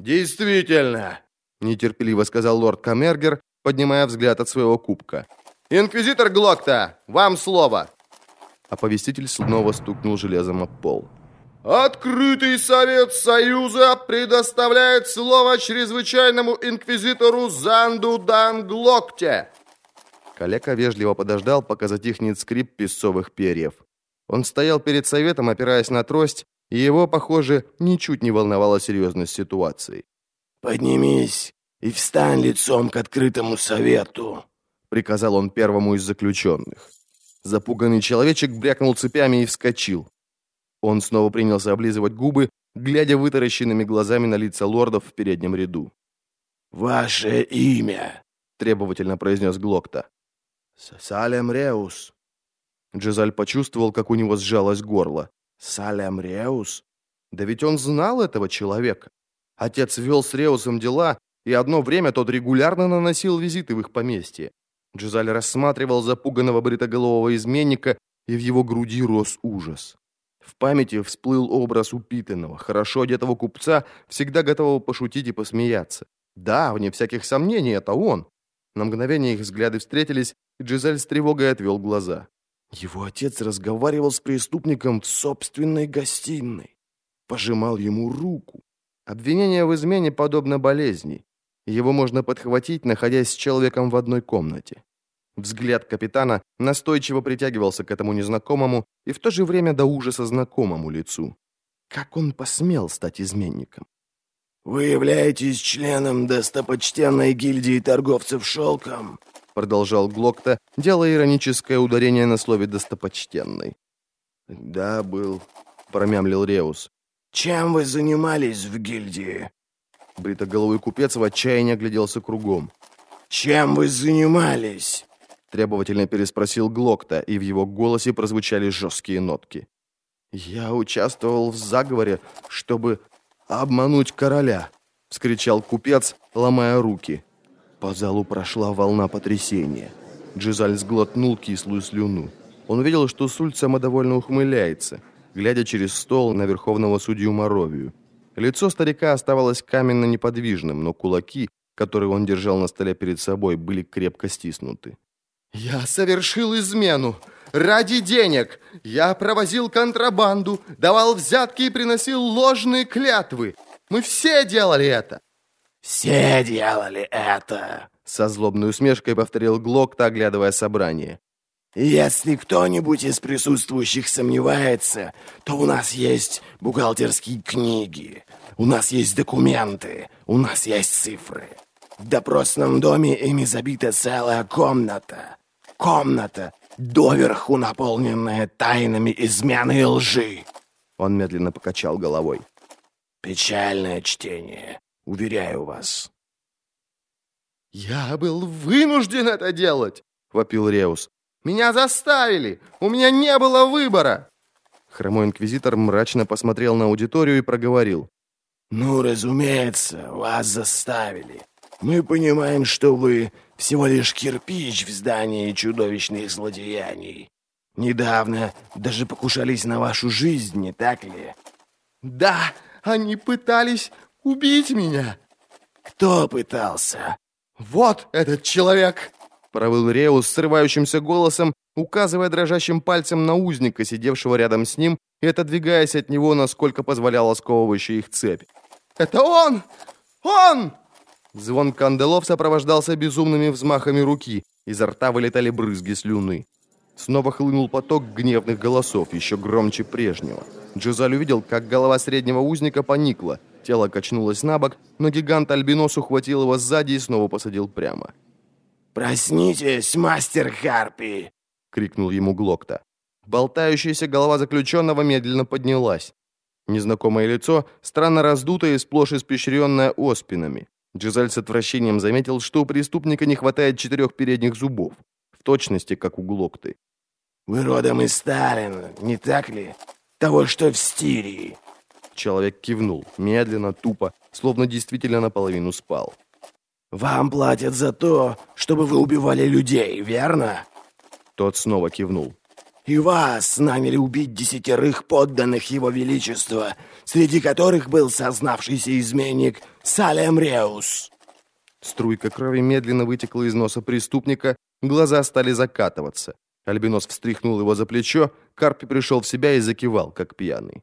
«Действительно!» — нетерпеливо сказал лорд Камергер, поднимая взгляд от своего кубка. «Инквизитор Глокта, вам слово!» Оповеститель снова стукнул железом об пол. «Открытый совет Союза предоставляет слово чрезвычайному инквизитору Занду Дан Глокте!» Калека вежливо подождал, пока затихнет скрип песцовых перьев. Он стоял перед советом, опираясь на трость, и его, похоже, ничуть не волновала серьезность ситуации. «Поднимись и встань лицом к открытому совету», — приказал он первому из заключенных. Запуганный человечек брякнул цепями и вскочил. Он снова принялся облизывать губы, глядя вытаращенными глазами на лица лордов в переднем ряду. «Ваше имя», — требовательно произнес Глокта. «Салем Реус». Джизаль почувствовал, как у него сжалось горло. «Салем Реус?» Да ведь он знал этого человека. Отец вел с Реусом дела, и одно время тот регулярно наносил визиты в их поместье. Джизаль рассматривал запуганного бритоголового изменника, и в его груди рос ужас. В памяти всплыл образ упитанного, хорошо одетого купца, всегда готового пошутить и посмеяться. Да, вне всяких сомнений, это он. На мгновение их взгляды встретились, и Джизель с тревогой отвел глаза. Его отец разговаривал с преступником в собственной гостиной. Пожимал ему руку. Обвинение в измене подобно болезни. Его можно подхватить, находясь с человеком в одной комнате. Взгляд капитана настойчиво притягивался к этому незнакомому и в то же время до ужаса знакомому лицу. Как он посмел стать изменником? «Вы являетесь членом достопочтенной гильдии торговцев шелком», продолжал Глокта, делая ироническое ударение на слове «достопочтенный». «Да, был», — промямлил Реус. «Чем вы занимались в гильдии?» Бритоголовый купец в отчаянии огляделся кругом. «Чем вы занимались?» Требовательно переспросил Глокта, и в его голосе прозвучали жесткие нотки. «Я участвовал в заговоре, чтобы обмануть короля!» — вскричал купец, ломая руки. По залу прошла волна потрясения. Джизаль сглотнул кислую слюну. Он увидел, что Суль самодовольно ухмыляется, глядя через стол на верховного судью Моровию. Лицо старика оставалось каменно неподвижным, но кулаки, которые он держал на столе перед собой, были крепко стиснуты. «Я совершил измену! Ради денег! Я провозил контрабанду, давал взятки и приносил ложные клятвы! Мы все делали это!» «Все делали это!» Со злобной усмешкой повторил Глокта, оглядывая собрание. «Если кто-нибудь из присутствующих сомневается, то у нас есть бухгалтерские книги, у нас есть документы, у нас есть цифры. В допросном доме ими забита целая комната комната, доверху наполненная тайнами измены и лжи. Он медленно покачал головой. Печальное чтение, уверяю вас. «Я был вынужден это делать!» — вопил Реус. «Меня заставили! У меня не было выбора!» Хромой инквизитор мрачно посмотрел на аудиторию и проговорил. «Ну, разумеется, вас заставили. Мы понимаем, что вы всего лишь кирпич в здании чудовищных злодеяний. Недавно даже покушались на вашу жизнь, не так ли? Да, они пытались убить меня. Кто пытался? Вот этот человек, провыл Реус срывающимся голосом, указывая дрожащим пальцем на узника, сидевшего рядом с ним, и отодвигаясь от него, насколько позволяла сковывающая их цепь. «Это он! Он!» Звон канделов сопровождался безумными взмахами руки, изо рта вылетали брызги слюны. Снова хлынул поток гневных голосов, еще громче прежнего. Джизаль увидел, как голова среднего узника поникла, тело качнулось на бок, но гигант Альбинос ухватил его сзади и снова посадил прямо. «Проснитесь, мастер Харпи!» — крикнул ему Глокта. Болтающаяся голова заключенного медленно поднялась. Незнакомое лицо, странно раздутое и сплошь испещренное оспинами. Джизаль с отвращением заметил, что у преступника не хватает четырех передних зубов, в точности, как у Глокты. «Вы родом из Сталина, не так ли? Того, что в Стирии». Человек кивнул, медленно, тупо, словно действительно наполовину спал. «Вам платят за то, чтобы вы убивали людей, верно?» Тот снова кивнул. И вас наняли убить десятерых подданных его величества, среди которых был сознавшийся изменник Салем Реус». Струйка крови медленно вытекла из носа преступника, глаза стали закатываться. Альбинос встряхнул его за плечо, Карпи пришел в себя и закивал, как пьяный.